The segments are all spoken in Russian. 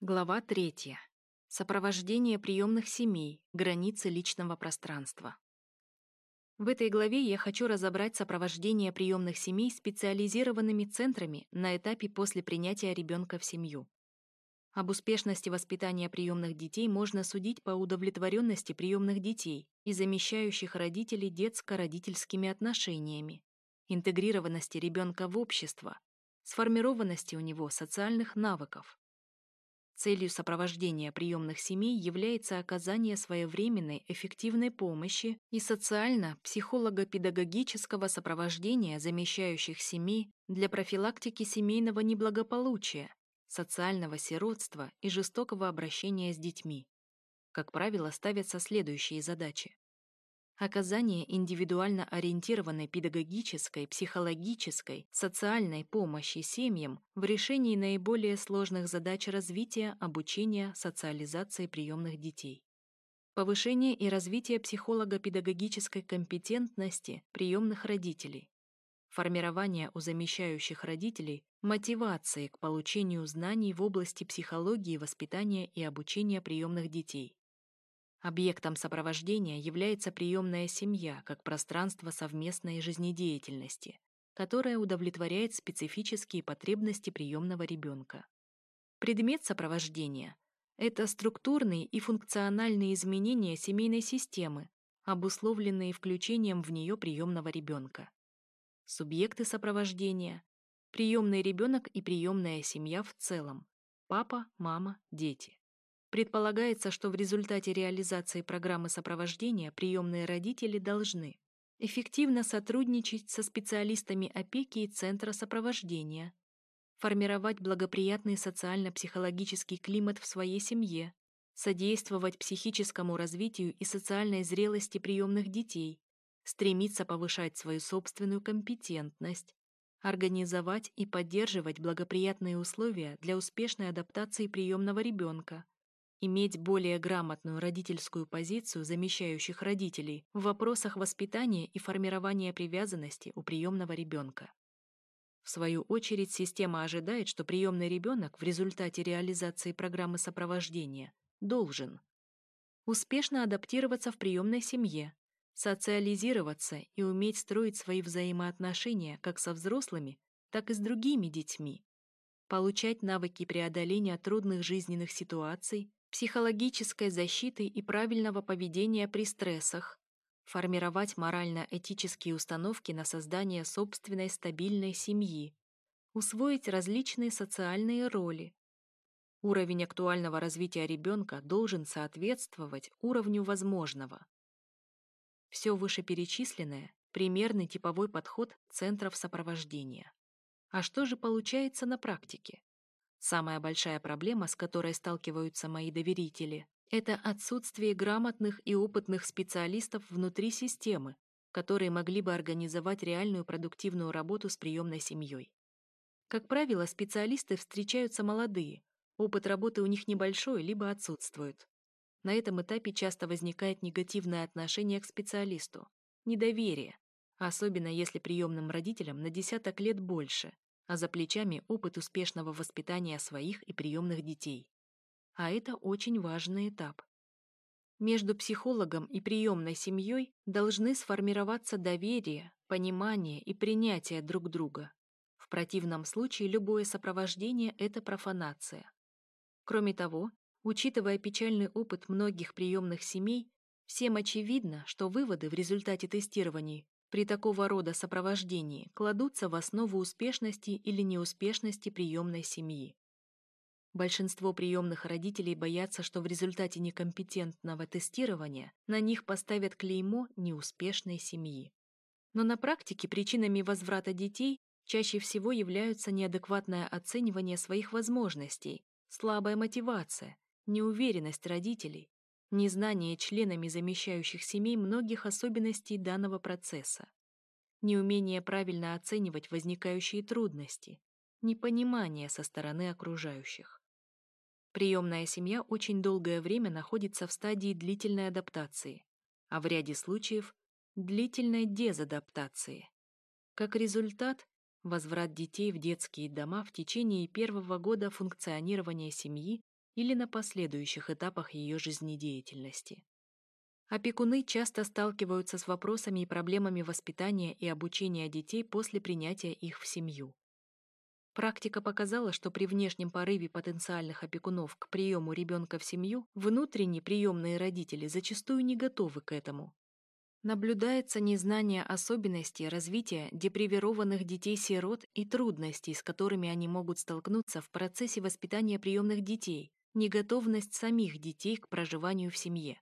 Глава 3. Сопровождение приемных семей, границы личного пространства. В этой главе я хочу разобрать сопровождение приемных семей специализированными центрами на этапе после принятия ребенка в семью. Об успешности воспитания приемных детей можно судить по удовлетворенности приемных детей и замещающих родителей детско-родительскими отношениями, интегрированности ребенка в общество, сформированности у него социальных навыков, Целью сопровождения приемных семей является оказание своевременной эффективной помощи и социально-психолого-педагогического сопровождения замещающих семей для профилактики семейного неблагополучия, социального сиротства и жестокого обращения с детьми. Как правило, ставятся следующие задачи оказание индивидуально ориентированной педагогической, психологической, социальной помощи семьям в решении наиболее сложных задач развития, обучения, социализации приемных детей. Повышение и развитие психолого-педагогической компетентности приемных родителей. Формирование у замещающих родителей мотивации к получению знаний в области психологии, воспитания и обучения приемных детей Объектом сопровождения является приемная семья как пространство совместной жизнедеятельности, которое удовлетворяет специфические потребности приемного ребенка. Предмет сопровождения – это структурные и функциональные изменения семейной системы, обусловленные включением в нее приемного ребенка. Субъекты сопровождения – приемный ребенок и приемная семья в целом – папа, мама, дети. Предполагается, что в результате реализации программы сопровождения приемные родители должны эффективно сотрудничать со специалистами опеки и центра сопровождения, формировать благоприятный социально-психологический климат в своей семье, содействовать психическому развитию и социальной зрелости приемных детей, стремиться повышать свою собственную компетентность, организовать и поддерживать благоприятные условия для успешной адаптации приемного ребенка, иметь более грамотную родительскую позицию замещающих родителей в вопросах воспитания и формирования привязанности у приемного ребенка. В свою очередь, система ожидает, что приемный ребенок в результате реализации программы сопровождения должен успешно адаптироваться в приемной семье, социализироваться и уметь строить свои взаимоотношения как со взрослыми, так и с другими детьми, получать навыки преодоления трудных жизненных ситуаций, психологической защиты и правильного поведения при стрессах, формировать морально-этические установки на создание собственной стабильной семьи, усвоить различные социальные роли. Уровень актуального развития ребенка должен соответствовать уровню возможного. Все вышеперечисленное – примерный типовой подход центров сопровождения. А что же получается на практике? Самая большая проблема, с которой сталкиваются мои доверители, это отсутствие грамотных и опытных специалистов внутри системы, которые могли бы организовать реальную продуктивную работу с приемной семьей. Как правило, специалисты встречаются молодые, опыт работы у них небольшой, либо отсутствует. На этом этапе часто возникает негативное отношение к специалисту, недоверие, особенно если приемным родителям на десяток лет больше, а за плечами опыт успешного воспитания своих и приемных детей. А это очень важный этап. Между психологом и приемной семьей должны сформироваться доверие, понимание и принятие друг друга. В противном случае любое сопровождение – это профанация. Кроме того, учитывая печальный опыт многих приемных семей, всем очевидно, что выводы в результате тестирований при такого рода сопровождении кладутся в основу успешности или неуспешности приемной семьи. Большинство приемных родителей боятся, что в результате некомпетентного тестирования на них поставят клеймо неуспешной семьи. Но на практике причинами возврата детей чаще всего являются неадекватное оценивание своих возможностей, слабая мотивация, неуверенность родителей, незнание членами замещающих семей многих особенностей данного процесса, неумение правильно оценивать возникающие трудности, непонимание со стороны окружающих. Приемная семья очень долгое время находится в стадии длительной адаптации, а в ряде случаев – длительной дезадаптации. Как результат, возврат детей в детские дома в течение первого года функционирования семьи или на последующих этапах ее жизнедеятельности. Опекуны часто сталкиваются с вопросами и проблемами воспитания и обучения детей после принятия их в семью. Практика показала, что при внешнем порыве потенциальных опекунов к приему ребенка в семью внутренние приемные родители зачастую не готовы к этому. Наблюдается незнание особенностей развития депривированных детей-сирот и трудностей, с которыми они могут столкнуться в процессе воспитания приемных детей, неготовность самих детей к проживанию в семье.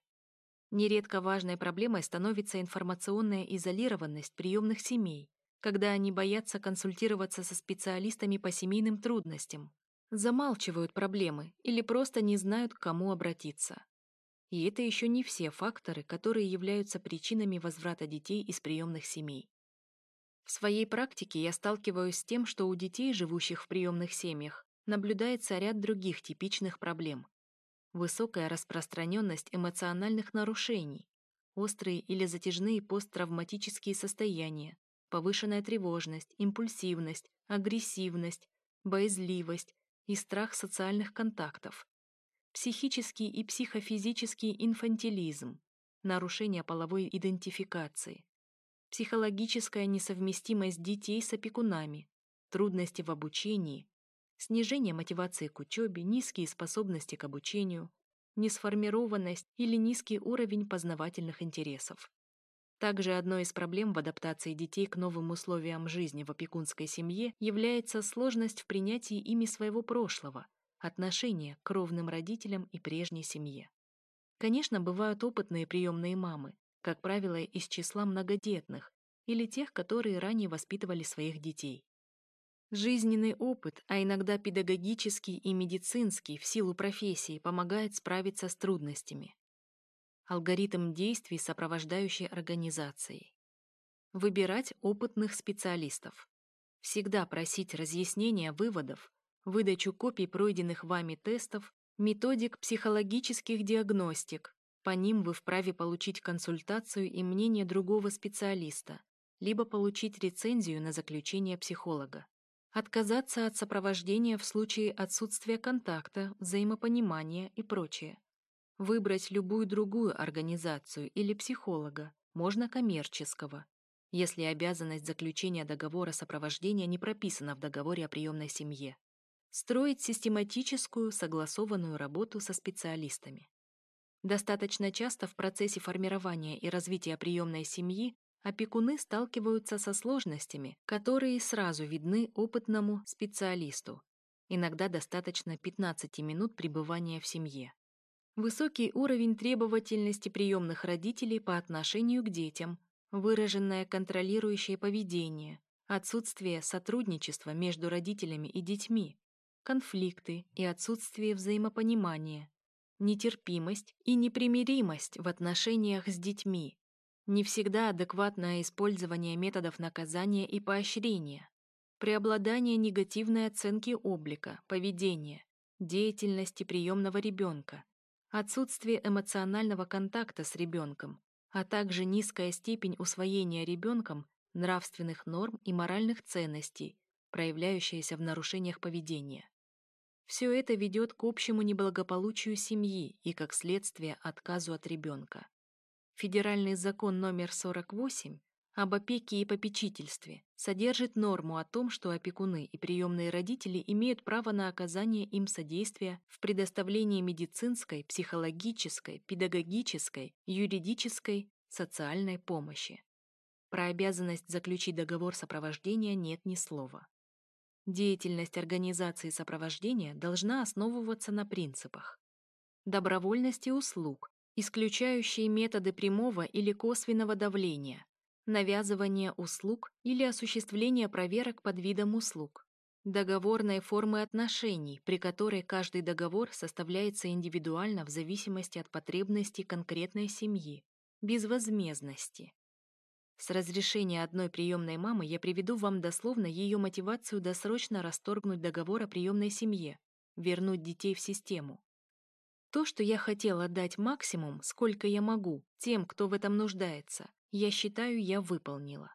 Нередко важной проблемой становится информационная изолированность приемных семей, когда они боятся консультироваться со специалистами по семейным трудностям, замалчивают проблемы или просто не знают, к кому обратиться. И это еще не все факторы, которые являются причинами возврата детей из приемных семей. В своей практике я сталкиваюсь с тем, что у детей, живущих в приемных семьях, наблюдается ряд других типичных проблем. Высокая распространенность эмоциональных нарушений, острые или затяжные посттравматические состояния, повышенная тревожность, импульсивность, агрессивность, боязливость и страх социальных контактов, психический и психофизический инфантилизм, нарушение половой идентификации, психологическая несовместимость детей с опекунами, трудности в обучении, снижение мотивации к учебе, низкие способности к обучению, несформированность или низкий уровень познавательных интересов. Также одной из проблем в адаптации детей к новым условиям жизни в опекунской семье является сложность в принятии ими своего прошлого, отношения к кровным родителям и прежней семье. Конечно, бывают опытные приемные мамы, как правило, из числа многодетных или тех, которые ранее воспитывали своих детей. Жизненный опыт, а иногда педагогический и медицинский в силу профессии помогает справиться с трудностями алгоритм действий сопровождающей организацией. Выбирать опытных специалистов. Всегда просить разъяснения выводов, выдачу копий пройденных вами тестов, методик психологических диагностик. По ним вы вправе получить консультацию и мнение другого специалиста, либо получить рецензию на заключение психолога. Отказаться от сопровождения в случае отсутствия контакта, взаимопонимания и прочее. Выбрать любую другую организацию или психолога, можно коммерческого, если обязанность заключения договора сопровождения не прописана в договоре о приемной семье. Строить систематическую, согласованную работу со специалистами. Достаточно часто в процессе формирования и развития приемной семьи опекуны сталкиваются со сложностями, которые сразу видны опытному специалисту. Иногда достаточно 15 минут пребывания в семье. Высокий уровень требовательности приемных родителей по отношению к детям, выраженное контролирующее поведение, отсутствие сотрудничества между родителями и детьми, конфликты и отсутствие взаимопонимания, нетерпимость и непримиримость в отношениях с детьми, не всегда адекватное использование методов наказания и поощрения, преобладание негативной оценки облика, поведения, деятельности приемного ребенка, отсутствие эмоционального контакта с ребенком, а также низкая степень усвоения ребенком нравственных норм и моральных ценностей, проявляющаяся в нарушениях поведения. Все это ведет к общему неблагополучию семьи и, как следствие, отказу от ребенка. Федеральный закон номер 48 об опеке и попечительстве содержит норму о том, что опекуны и приемные родители имеют право на оказание им содействия в предоставлении медицинской, психологической, педагогической, юридической, социальной помощи. Про обязанность заключить договор сопровождения нет ни слова. Деятельность организации сопровождения должна основываться на принципах добровольности услуг, исключающие методы прямого или косвенного давления, навязывание услуг или осуществление проверок под видом услуг, договорной формы отношений, при которой каждый договор составляется индивидуально в зависимости от потребностей конкретной семьи, безвозмездности. С разрешения одной приемной мамы я приведу вам дословно ее мотивацию досрочно расторгнуть договор о приемной семье, вернуть детей в систему. То, что я хотела дать максимум, сколько я могу, тем, кто в этом нуждается, я считаю, я выполнила.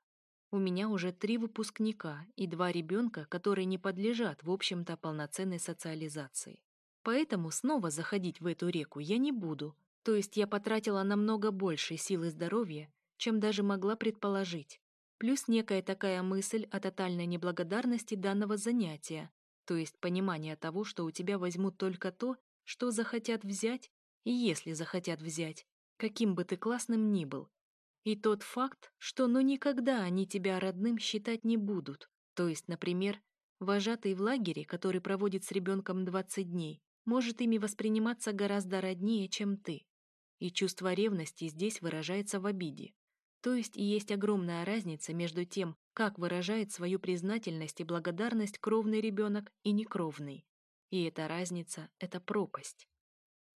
У меня уже три выпускника и два ребенка, которые не подлежат, в общем-то, полноценной социализации. Поэтому снова заходить в эту реку я не буду, то есть я потратила намного больше сил и здоровья, чем даже могла предположить. Плюс некая такая мысль о тотальной неблагодарности данного занятия, то есть понимание того, что у тебя возьмут только то, что захотят взять, и если захотят взять, каким бы ты классным ни был. И тот факт, что ну никогда они тебя родным считать не будут. То есть, например, вожатый в лагере, который проводит с ребенком 20 дней, может ими восприниматься гораздо роднее, чем ты. И чувство ревности здесь выражается в обиде. То есть есть огромная разница между тем, как выражает свою признательность и благодарность кровный ребенок и некровный. И эта разница — это пропасть.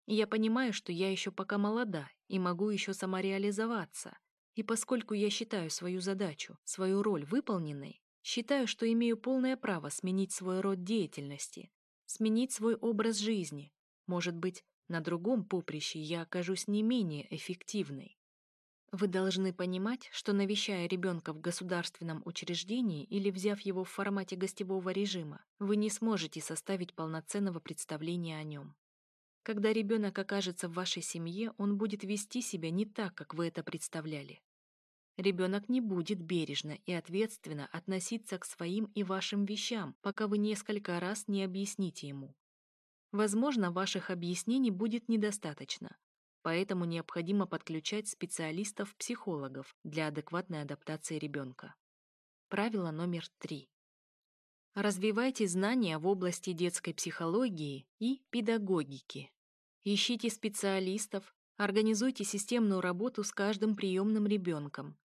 Я понимаю, что я еще пока молода и могу еще самореализоваться. И поскольку я считаю свою задачу, свою роль выполненной, считаю, что имею полное право сменить свой род деятельности, сменить свой образ жизни. Может быть, на другом поприще я окажусь не менее эффективной. Вы должны понимать, что навещая ребенка в государственном учреждении или взяв его в формате гостевого режима, вы не сможете составить полноценного представления о нем. Когда ребенок окажется в вашей семье, он будет вести себя не так, как вы это представляли. Ребенок не будет бережно и ответственно относиться к своим и вашим вещам, пока вы несколько раз не объясните ему. Возможно, ваших объяснений будет недостаточно, поэтому необходимо подключать специалистов-психологов для адекватной адаптации ребенка. Правило номер три. Развивайте знания в области детской психологии и педагогики. Ищите специалистов, организуйте системную работу с каждым приемным ребенком.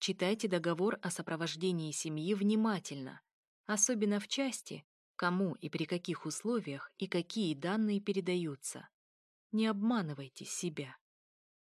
Читайте договор о сопровождении семьи внимательно, особенно в части, кому и при каких условиях и какие данные передаются. Не обманывайте себя.